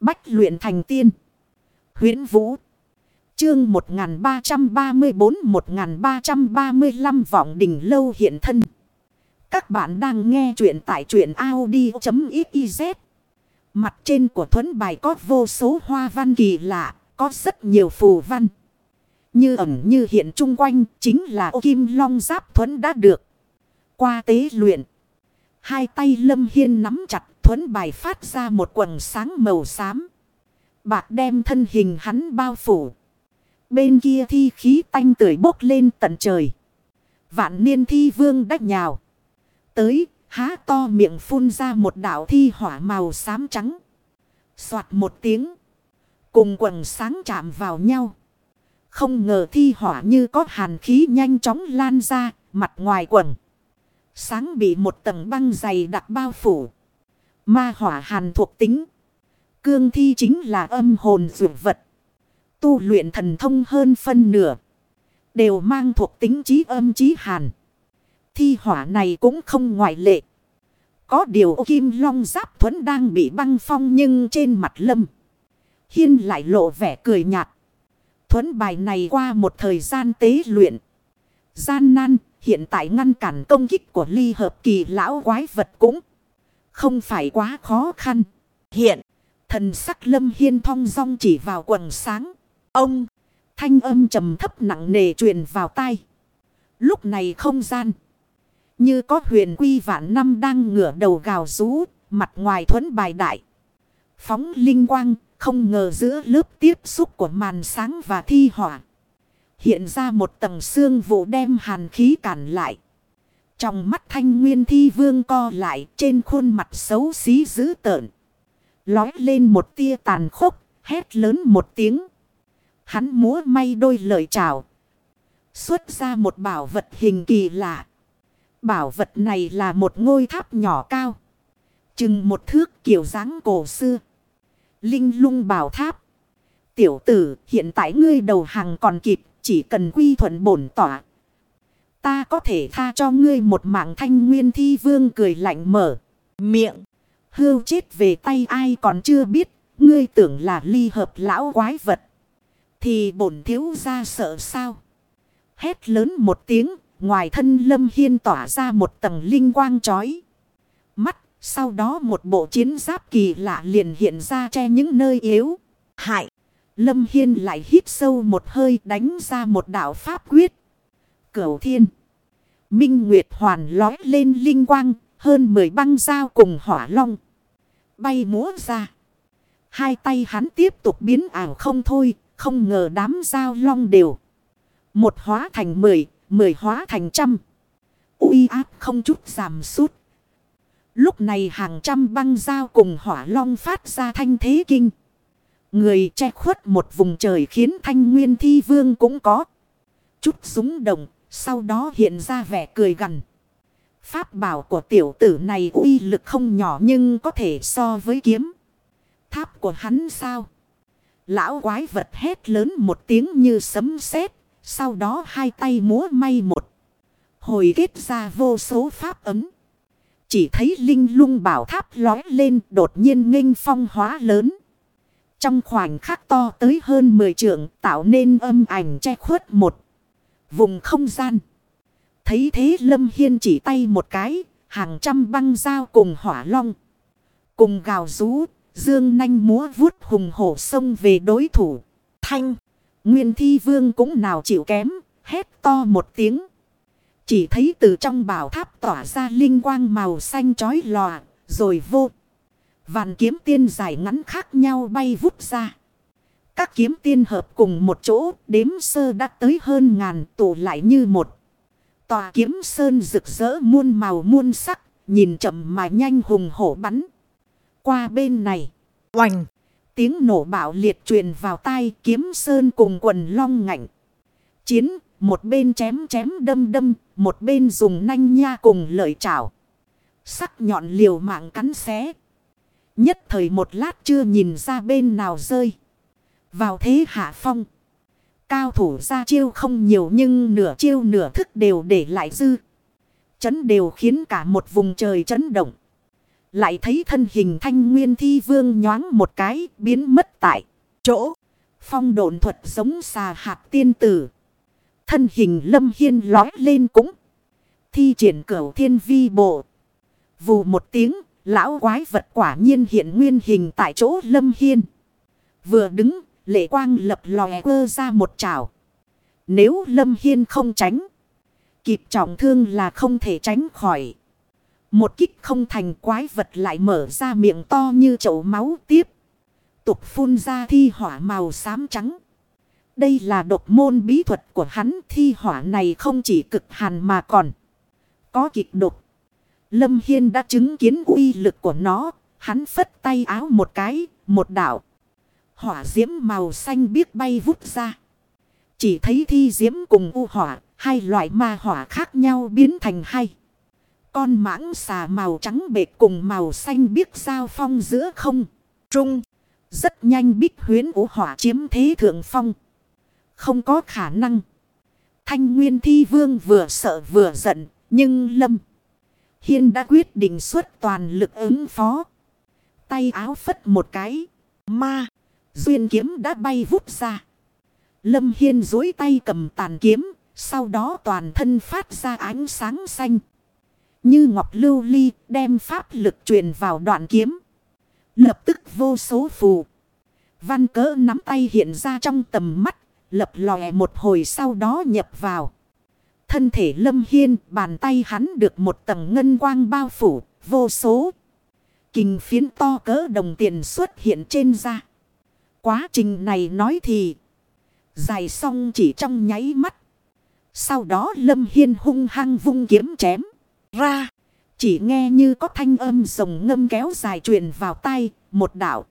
Bách luyện thành tiên. huyễn Vũ. Chương 1334-1335 vọng đỉnh lâu hiện thân. Các bạn đang nghe truyện tại truyện Audi.xyz. Mặt trên của thuấn bài có vô số hoa văn kỳ lạ, có rất nhiều phù văn. Như ẩn như hiện chung quanh chính là ô kim long giáp thuấn đã được. Qua tế luyện. Hai tay lâm hiên nắm chặt thuẫn bài phát ra một quần sáng màu xám. Bạc đem thân hình hắn bao phủ. Bên kia thi khí tanh tưởi bốc lên tận trời. Vạn niên thi vương đách nhào. Tới, há to miệng phun ra một đảo thi hỏa màu xám trắng. Xoạt một tiếng. Cùng quần sáng chạm vào nhau. Không ngờ thi hỏa như có hàn khí nhanh chóng lan ra, mặt ngoài quần. Sáng bị một tầng băng dày đặc bao phủ. Ma hỏa hàn thuộc tính. Cương thi chính là âm hồn dược vật. Tu luyện thần thông hơn phân nửa. Đều mang thuộc tính trí âm trí hàn. Thi hỏa này cũng không ngoại lệ. Có điều kim long giáp thuẫn đang bị băng phong nhưng trên mặt lâm. Hiên lại lộ vẻ cười nhạt. thuấn bài này qua một thời gian tế luyện. Gian nan, hiện tại ngăn cản công kích của ly hợp kỳ lão quái vật cũng không phải quá khó khăn. Hiện thần sắc lâm hiên thong dong chỉ vào quần sáng. Ông thanh âm trầm thấp nặng nề truyền vào tai. Lúc này không gian. Như có huyền quy vạn năm đang ngửa đầu gào rú, mặt ngoài thuẫn bài đại. Phóng linh quang, không ngờ giữa lớp tiếp xúc của màn sáng và thi hỏa. Hiện ra một tầng xương vụ đem hàn khí cản lại. Trong mắt thanh nguyên thi vương co lại trên khuôn mặt xấu xí dữ tợn. Lói lên một tia tàn khốc, hét lớn một tiếng. Hắn múa may đôi lời chào. Xuất ra một bảo vật hình kỳ lạ. Bảo vật này là một ngôi tháp nhỏ cao. Chừng một thước kiểu dáng cổ xưa. Linh lung bảo tháp. Tiểu tử hiện tại ngươi đầu hàng còn kịp. Chỉ cần quy thuận bổn tỏa. Ta có thể tha cho ngươi một mạng thanh nguyên thi vương cười lạnh mở. Miệng. Hưu chết về tay ai còn chưa biết. Ngươi tưởng là ly hợp lão quái vật. Thì bổn thiếu ra sợ sao. Hét lớn một tiếng Ngoài thân lâm hiên tỏa ra một tầng linh quang chói. Mắt, sau đó một bộ chiến giáp kỳ lạ liền hiện ra che những nơi yếu. Hại! Lâm Hiên lại hít sâu một hơi đánh ra một đạo pháp quyết. Cửu thiên. Minh Nguyệt hoàn lói lên linh quang, hơn 10 băng dao cùng hỏa long. Bay múa ra. Hai tay hắn tiếp tục biến ảo không thôi, không ngờ đám dao long đều. Một hóa thành mười, mười hóa thành trăm. uy áp không chút giảm sút. Lúc này hàng trăm băng dao cùng hỏa long phát ra thanh thế kinh. Người che khuất một vùng trời khiến thanh nguyên thi vương cũng có. Chút súng đồng, sau đó hiện ra vẻ cười gần. Pháp bảo của tiểu tử này uy lực không nhỏ nhưng có thể so với kiếm. Tháp của hắn sao? Lão quái vật hét lớn một tiếng như sấm sét, sau đó hai tay múa may một. Hồi kết ra vô số pháp ấm. Chỉ thấy linh lung bảo tháp lói lên đột nhiên nghênh phong hóa lớn. Trong khoảnh khắc to tới hơn 10 trượng tạo nên âm ảnh che khuất một vùng không gian. Thấy thế Lâm Hiên chỉ tay một cái, hàng trăm băng dao cùng hỏa long. Cùng gào rú, dương nanh múa vuốt hùng hổ sông về đối thủ. Thanh! Nguyên thi vương cũng nào chịu kém, hét to một tiếng. Chỉ thấy từ trong bảo tháp tỏa ra linh quang màu xanh chói lòa, rồi vô. Vạn kiếm tiên dài ngắn khác nhau bay vút ra. Các kiếm tiên hợp cùng một chỗ, đếm sơ đã tới hơn ngàn tụ lại như một. Tòa kiếm sơn rực rỡ muôn màu muôn sắc, nhìn chậm mà nhanh hùng hổ bắn. Qua bên này, oành! Tiếng nổ bạo liệt truyền vào tai kiếm sơn cùng quần long ngạnh. Chiến, một bên chém chém đâm đâm, một bên dùng nanh nha cùng lợi chảo. Sắc nhọn liều mạng cắn xé. Nhất thời một lát chưa nhìn ra bên nào rơi. Vào thế hạ phong. Cao thủ ra chiêu không nhiều nhưng nửa chiêu nửa thức đều để lại dư. Chấn đều khiến cả một vùng trời chấn động. Lại thấy thân hình thanh nguyên thi vương nhoáng một cái biến mất tại chỗ. Phong độn thuật giống xà hạt tiên tử. Thân hình lâm hiên lói lên cũng. Thi triển cửu thiên vi bộ. Vù một tiếng, lão quái vật quả nhiên hiện nguyên hình tại chỗ lâm hiên. Vừa đứng, lệ quang lập lòe quơ ra một trào. Nếu lâm hiên không tránh, kịp trọng thương là không thể tránh khỏi. Một kích không thành quái vật lại mở ra miệng to như chậu máu tiếp. Tục phun ra thi hỏa màu xám trắng. Đây là độc môn bí thuật của hắn thi hỏa này không chỉ cực hàn mà còn có kịch độc. Lâm Hiên đã chứng kiến uy lực của nó. Hắn phất tay áo một cái, một đảo. Hỏa diễm màu xanh biết bay vút ra. Chỉ thấy thi diễm cùng u hỏa, hai loại ma hỏa khác nhau biến thành hai. Con mãng xà màu trắng bệt cùng màu xanh biếc giao phong giữa không. Trung. Rất nhanh bích huyến u hỏa chiếm thế thượng phong. Không có khả năng. Thanh nguyên thi vương vừa sợ vừa giận. Nhưng lâm. Hiên đã quyết định xuất toàn lực ứng phó. Tay áo phất một cái. Ma. Duyên kiếm đã bay vút ra. Lâm Hiên dối tay cầm tàn kiếm. Sau đó toàn thân phát ra ánh sáng xanh. Như ngọc lưu ly, đem pháp lực truyền vào đoạn kiếm. Lập tức vô số phù. Văn cỡ nắm tay hiện ra trong tầm mắt. Lập lòe một hồi sau đó nhập vào. Thân thể lâm hiên, bàn tay hắn được một tầng ngân quang bao phủ. Vô số. Kình phiến to cỡ đồng tiền xuất hiện trên da. Quá trình này nói thì. Dài xong chỉ trong nháy mắt. Sau đó lâm hiên hung hăng vung kiếm chém ra. Chỉ nghe như có thanh âm rồng ngâm kéo dài truyền vào tay, một đạo.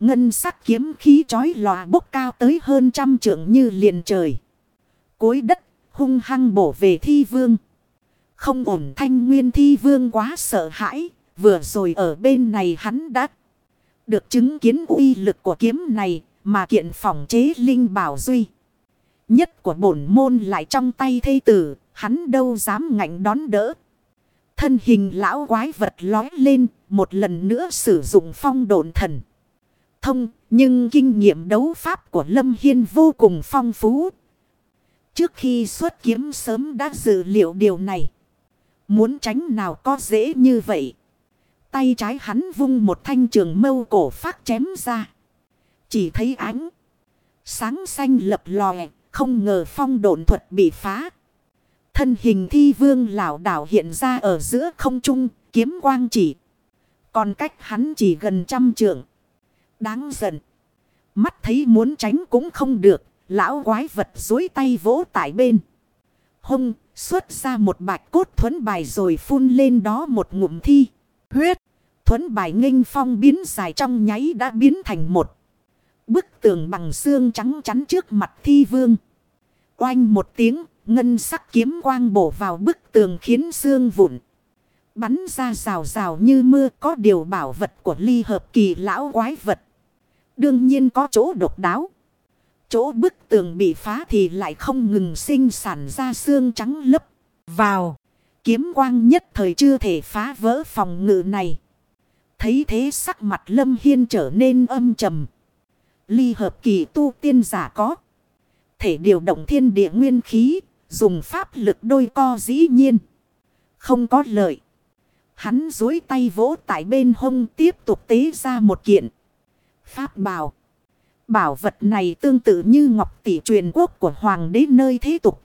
Ngân sắc kiếm khí chói lòa bốc cao tới hơn trăm trượng như liền trời. Cối đất hung hăng bổ về thi vương. Không ổn thanh nguyên thi vương quá sợ hãi, vừa rồi ở bên này hắn đã được chứng kiến uy lực của kiếm này mà kiện phòng chế linh bảo duy. Nhất của bổn môn lại trong tay thây tử, hắn đâu dám ngạnh đón đỡ. Thân hình lão quái vật lói lên, một lần nữa sử dụng phong độn thần. Thông, nhưng kinh nghiệm đấu pháp của Lâm Hiên vô cùng phong phú. Trước khi xuất kiếm sớm đã dự liệu điều này. Muốn tránh nào có dễ như vậy. Tay trái hắn vung một thanh trường mâu cổ phát chém ra. Chỉ thấy ánh. Sáng xanh lập lòe. Không ngờ phong độn thuật bị phá. Thân hình thi vương lão đảo hiện ra ở giữa không trung, kiếm quang chỉ. Còn cách hắn chỉ gần trăm trượng. Đáng giận. Mắt thấy muốn tránh cũng không được, lão quái vật dối tay vỗ tại bên. Hông, xuất ra một bạch cốt thuẫn bài rồi phun lên đó một ngụm thi. Huyết, thuẫn bài nghênh phong biến dài trong nháy đã biến thành một. Bức tường bằng xương trắng chắn trước mặt thi vương. Oanh một tiếng, Ngân sắc kiếm quang bổ vào bức tường khiến xương vụn. Bắn ra rào rào như mưa có điều bảo vật của ly hợp kỳ lão quái vật. Đương nhiên có chỗ độc đáo. Chỗ bức tường bị phá thì lại không ngừng sinh sản ra xương trắng lấp vào. Kiếm quang nhất thời chưa thể phá vỡ phòng ngự này. Thấy thế sắc mặt lâm hiên trở nên âm trầm. Ly hợp kỳ tu tiên giả có. Thể điều động thiên địa nguyên khí, Dùng pháp lực đôi co dĩ nhiên. Không có lợi. Hắn dối tay vỗ tại bên hông tiếp tục tế ra một kiện. Pháp bảo. Bảo vật này tương tự như ngọc tỷ truyền quốc của hoàng đế nơi thế tục.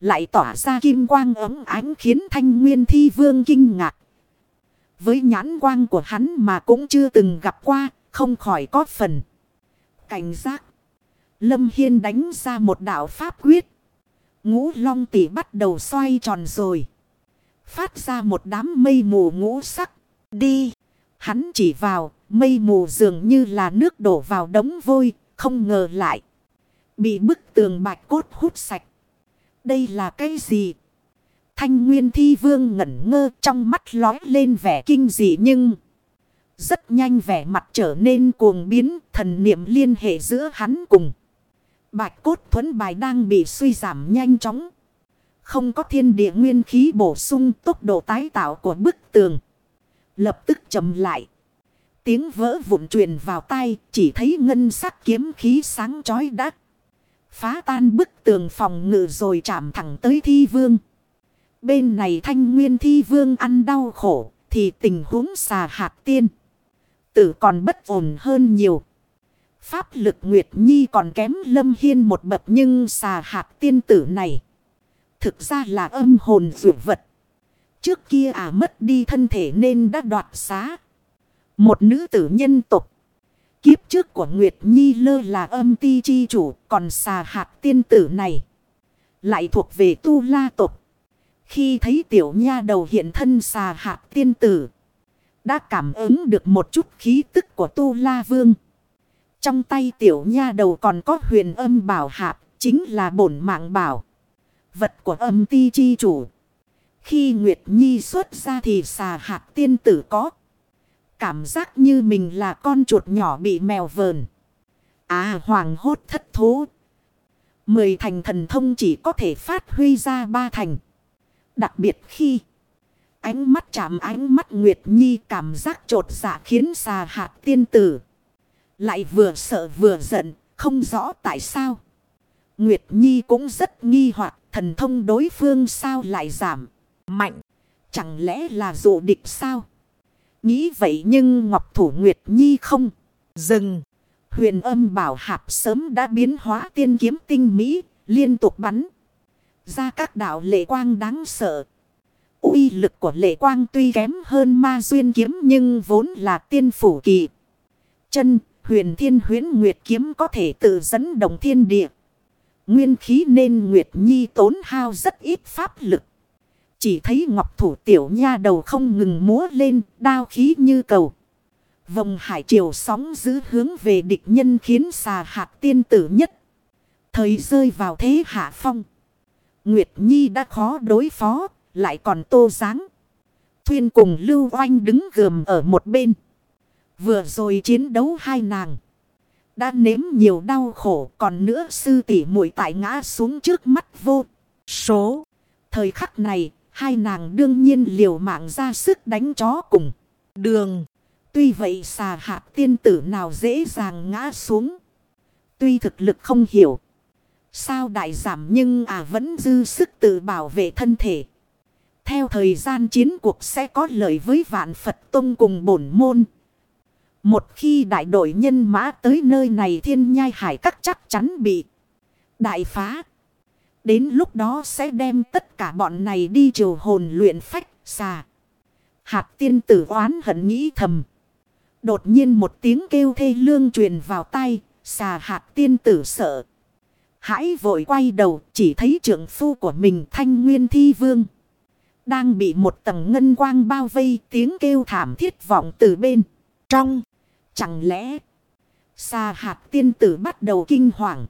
Lại tỏa ra kim quang ấm ánh khiến thanh nguyên thi vương kinh ngạc. Với nhãn quang của hắn mà cũng chưa từng gặp qua, không khỏi có phần. Cảnh giác. Lâm Hiên đánh ra một đạo pháp quyết. Ngũ long tỷ bắt đầu xoay tròn rồi. Phát ra một đám mây mù ngũ sắc. Đi. Hắn chỉ vào. Mây mù dường như là nước đổ vào đống vôi. Không ngờ lại. Bị bức tường bạch cốt hút sạch. Đây là cái gì? Thanh Nguyên Thi Vương ngẩn ngơ trong mắt lói lên vẻ kinh dị nhưng... Rất nhanh vẻ mặt trở nên cuồng biến thần niệm liên hệ giữa hắn cùng. Bạch cốt thuẫn bài đang bị suy giảm nhanh chóng. Không có thiên địa nguyên khí bổ sung tốc độ tái tạo của bức tường. Lập tức chậm lại. Tiếng vỡ vụn truyền vào tai, chỉ thấy ngân sắc kiếm khí sáng chói đắt. Phá tan bức tường phòng ngự rồi chạm thẳng tới thi vương. Bên này thanh nguyên thi vương ăn đau khổ, thì tình huống xà hạt tiên. Tử còn bất ổn hơn nhiều. Pháp lực Nguyệt Nhi còn kém Lâm Hiên một bậc nhưng xà hạt tiên tử này. Thực ra là âm hồn dụ vật. Trước kia à mất đi thân thể nên đã đoạt xá. Một nữ tử nhân tục. Kiếp trước của Nguyệt Nhi lơ là âm ti chi chủ. Còn xà hạt tiên tử này. Lại thuộc về tu la tục. Khi thấy tiểu nha đầu hiện thân xà hạt tiên tử. Đã cảm ứng được một chút khí tức của tu la vương. Trong tay tiểu nha đầu còn có huyền âm bảo hạp. Chính là bổn mạng bảo. Vật của âm ti chi chủ. Khi Nguyệt Nhi xuất ra thì xà hạt tiên tử có. Cảm giác như mình là con chuột nhỏ bị mèo vờn. À hoàng hốt thất thố. Mười thành thần thông chỉ có thể phát huy ra ba thành. Đặc biệt khi ánh mắt chạm ánh mắt Nguyệt Nhi cảm giác trột dạ khiến xà hạt tiên tử. Lại vừa sợ vừa giận, không rõ tại sao. Nguyệt Nhi cũng rất nghi hoặc thần thông đối phương sao lại giảm, mạnh. Chẳng lẽ là dụ địch sao? Nghĩ vậy nhưng Ngọc Thủ Nguyệt Nhi không dừng. Huyền âm bảo hạp sớm đã biến hóa tiên kiếm tinh mỹ, liên tục bắn. Ra các đạo lệ quang đáng sợ. uy lực của lệ quang tuy kém hơn ma duyên kiếm nhưng vốn là tiên phủ kỳ. Chân, huyền thiên huyến nguyệt kiếm có thể tự dẫn đồng thiên địa. Nguyên khí nên Nguyệt Nhi tốn hao rất ít pháp lực. Chỉ thấy ngọc thủ tiểu nha đầu không ngừng múa lên, đao khí như cầu. Vòng hải triều sóng giữ hướng về địch nhân khiến xà hạt tiên tử nhất. Thời rơi vào thế hạ phong. Nguyệt Nhi đã khó đối phó, lại còn tô dáng. Thuyên cùng Lưu Oanh đứng gườm ở một bên. Vừa rồi chiến đấu hai nàng. Đã nếm nhiều đau khổ còn nữa sư tỷ muội tại ngã xuống trước mắt vô. Số. Thời khắc này Hai nàng đương nhiên liều mạng ra sức đánh chó cùng. Đường. Tuy vậy xà hạt tiên tử nào dễ dàng ngã xuống. Tuy thực lực không hiểu. Sao đại giảm nhưng à vẫn dư sức tự bảo vệ thân thể. Theo thời gian chiến cuộc sẽ có lợi với vạn Phật Tông cùng bổn môn. Một khi đại đội nhân mã tới nơi này thiên nhai hải các chắc chắn bị đại phá. Đến lúc đó sẽ đem tất cả bọn này đi triều hồn luyện phách, xà. Hạt tiên tử oán hận nghĩ thầm. Đột nhiên một tiếng kêu thê lương truyền vào tay. Xà hạt tiên tử sợ. Hãy vội quay đầu, chỉ thấy trưởng phu của mình thanh nguyên thi vương. Đang bị một tầng ngân quang bao vây, tiếng kêu thảm thiết vọng từ bên. Trong. Chẳng lẽ. xa hạt tiên tử bắt đầu kinh hoàng.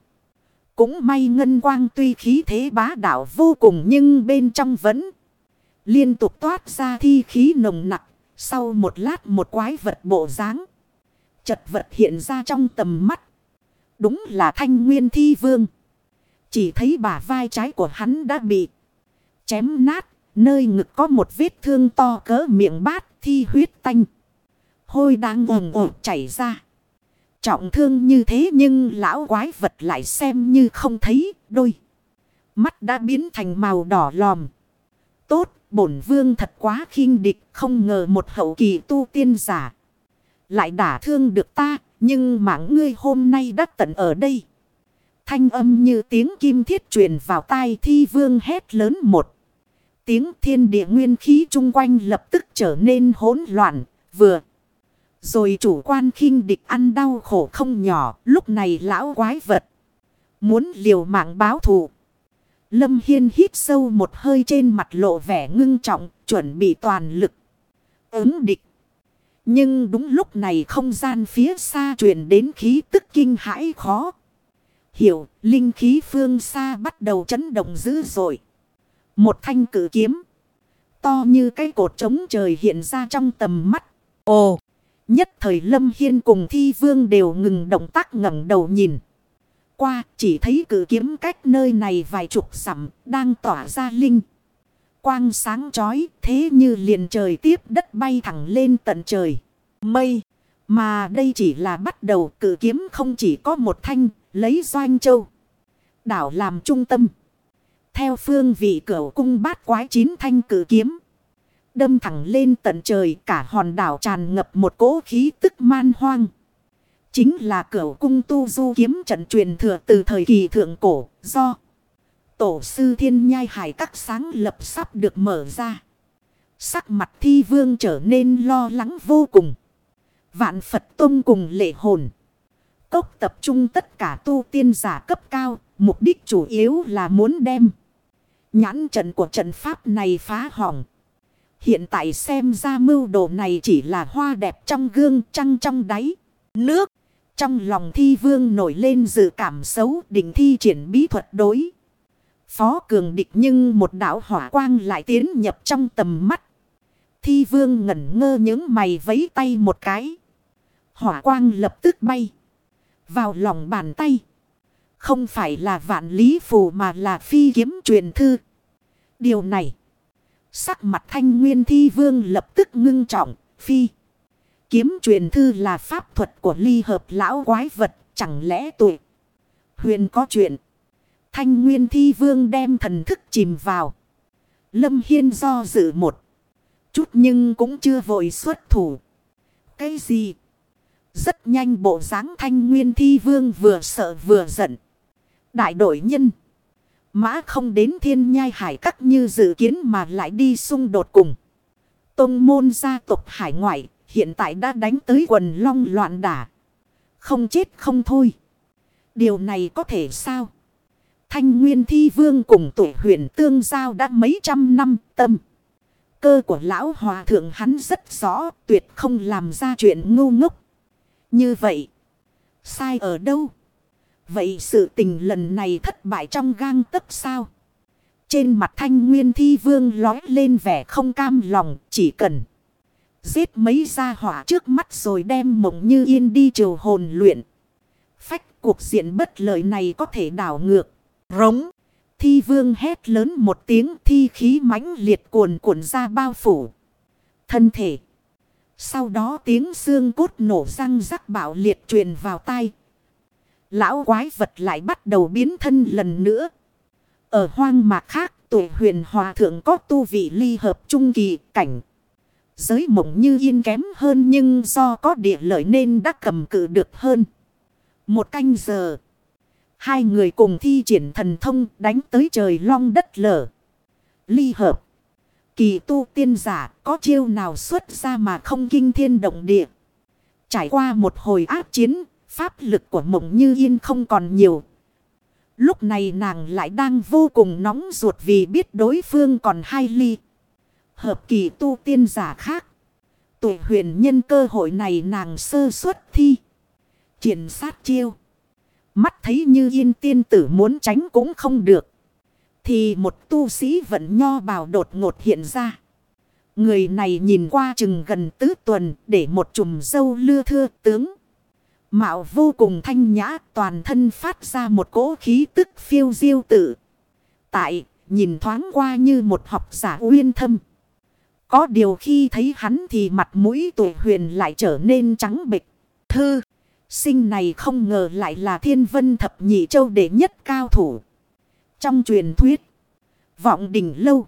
Cũng may ngân quang tuy khí thế bá đạo vô cùng nhưng bên trong vẫn liên tục toát ra thi khí nồng nặng. Sau một lát một quái vật bộ dáng, chật vật hiện ra trong tầm mắt. Đúng là thanh nguyên thi vương. Chỉ thấy bả vai trái của hắn đã bị chém nát. Nơi ngực có một vết thương to cỡ miệng bát thi huyết tanh. Hôi đang ồn ồn chảy ra. Trọng thương như thế nhưng lão quái vật lại xem như không thấy đôi. Mắt đã biến thành màu đỏ lòm. Tốt, bổn vương thật quá khinh địch, không ngờ một hậu kỳ tu tiên giả. Lại đả thương được ta, nhưng mạng ngươi hôm nay đã tận ở đây. Thanh âm như tiếng kim thiết truyền vào tai thi vương hét lớn một. Tiếng thiên địa nguyên khí chung quanh lập tức trở nên hỗn loạn, vừa. Rồi chủ quan khinh địch ăn đau khổ không nhỏ, lúc này lão quái vật. Muốn liều mạng báo thù. Lâm Hiên hít sâu một hơi trên mặt lộ vẻ ngưng trọng, chuẩn bị toàn lực. Ứng địch. Nhưng đúng lúc này không gian phía xa truyền đến khí tức kinh hãi khó. Hiểu, linh khí phương xa bắt đầu chấn động dữ dội. Một thanh cử kiếm. To như cái cột trống trời hiện ra trong tầm mắt. Ồ! Nhất thời Lâm Hiên cùng Thi Vương đều ngừng động tác ngẩng đầu nhìn. Qua chỉ thấy cử kiếm cách nơi này vài chục sẵm đang tỏa ra linh. quang sáng chói thế như liền trời tiếp đất bay thẳng lên tận trời. Mây. Mà đây chỉ là bắt đầu cử kiếm không chỉ có một thanh lấy doanh châu. Đảo làm trung tâm. Theo phương vị cửa cung bát quái chín thanh cử kiếm. Đâm thẳng lên tận trời, cả hòn đảo tràn ngập một cỗ khí tức man hoang. Chính là cửa cung tu du kiếm trận truyền thừa từ thời kỳ thượng cổ, do tổ sư thiên nhai hải các sáng lập sắp được mở ra. Sắc mặt thi vương trở nên lo lắng vô cùng. Vạn Phật Tông cùng lệ hồn. Cốc tập trung tất cả tu tiên giả cấp cao. Mục đích chủ yếu là muốn đem. Nhãn trận của trận pháp này phá hỏng. Hiện tại xem ra mưu đồ này chỉ là hoa đẹp trong gương trăng trong đáy. Nước. Trong lòng thi vương nổi lên dự cảm xấu, định thi triển bí thuật đối. Phó cường địch nhưng một đạo hỏa quang lại tiến nhập trong tầm mắt. Thi vương ngẩn ngơ những mày vấy tay một cái. Hỏa quang lập tức bay. Vào lòng bàn tay. Không phải là vạn lý phù mà là phi kiếm truyền thư. Điều này. Sắc mặt thanh nguyên thi vương lập tức ngưng trọng. Phi. Kiếm truyền thư là pháp thuật của ly hợp lão quái vật. Chẳng lẽ tụi. Huyền có chuyện. Thanh nguyên thi vương đem thần thức chìm vào. Lâm Hiên do dự một. Chút nhưng cũng chưa vội xuất thủ. Cái gì? Rất nhanh bộ dáng thanh nguyên thi vương vừa sợ vừa giận. Đại đội nhân. Mã không đến thiên nhai hải các như dự kiến mà lại đi xung đột cùng. Tông môn gia tộc hải ngoại hiện tại đã đánh tới quần long loạn đả. Không chết không thôi. Điều này có thể sao? Thanh Nguyên Thi Vương cùng tuổi huyền tương giao đã mấy trăm năm tâm. Cơ của lão hòa thượng hắn rất rõ tuyệt không làm ra chuyện ngu ngốc. Như vậy. Sai ở đâu? Vậy sự tình lần này thất bại trong gang tấc sao? Trên mặt thanh nguyên thi vương lói lên vẻ không cam lòng, chỉ cần. Giết mấy gia hỏa trước mắt rồi đem mộng như yên đi triều hồn luyện. Phách cuộc diện bất lợi này có thể đảo ngược. Rống. Thi vương hét lớn một tiếng, thi khí mãnh liệt cuồn cuộn ra bao phủ. Thân thể. Sau đó tiếng xương cốt nổ răng rắc bạo liệt truyền vào tai. Lão quái vật lại bắt đầu biến thân lần nữa. Ở hoang mạc khác tuổi huyền hòa thượng có tu vị ly hợp trung kỳ cảnh. Giới mộng như yên kém hơn nhưng do có địa lợi nên đã cầm cự được hơn. Một canh giờ. Hai người cùng thi triển thần thông đánh tới trời long đất lở. Ly hợp. Kỳ tu tiên giả có chiêu nào xuất ra mà không kinh thiên động địa. Trải qua một hồi áp chiến, pháp lực của mộng như yên không còn nhiều. Lúc này nàng lại đang vô cùng nóng ruột vì biết đối phương còn hai ly. Hợp kỳ tu tiên giả khác. Tụ huyền nhân cơ hội này nàng sơ xuất thi. Triển sát chiêu. Mắt thấy như yên tiên tử muốn tránh cũng không được. Thì một tu sĩ vận nho bào đột ngột hiện ra. Người này nhìn qua chừng gần tứ tuần để một chùm dâu lưa thưa tướng. Mạo vô cùng thanh nhã, toàn thân phát ra một cỗ khí tức phiêu diêu tự. Tại, nhìn thoáng qua như một học giả uyên thâm. Có điều khi thấy hắn thì mặt mũi tuổi huyền lại trở nên trắng bịch. Thư. Sinh này không ngờ lại là thiên vân thập nhị châu đệ nhất cao thủ. Trong truyền thuyết. Vọng đỉnh lâu.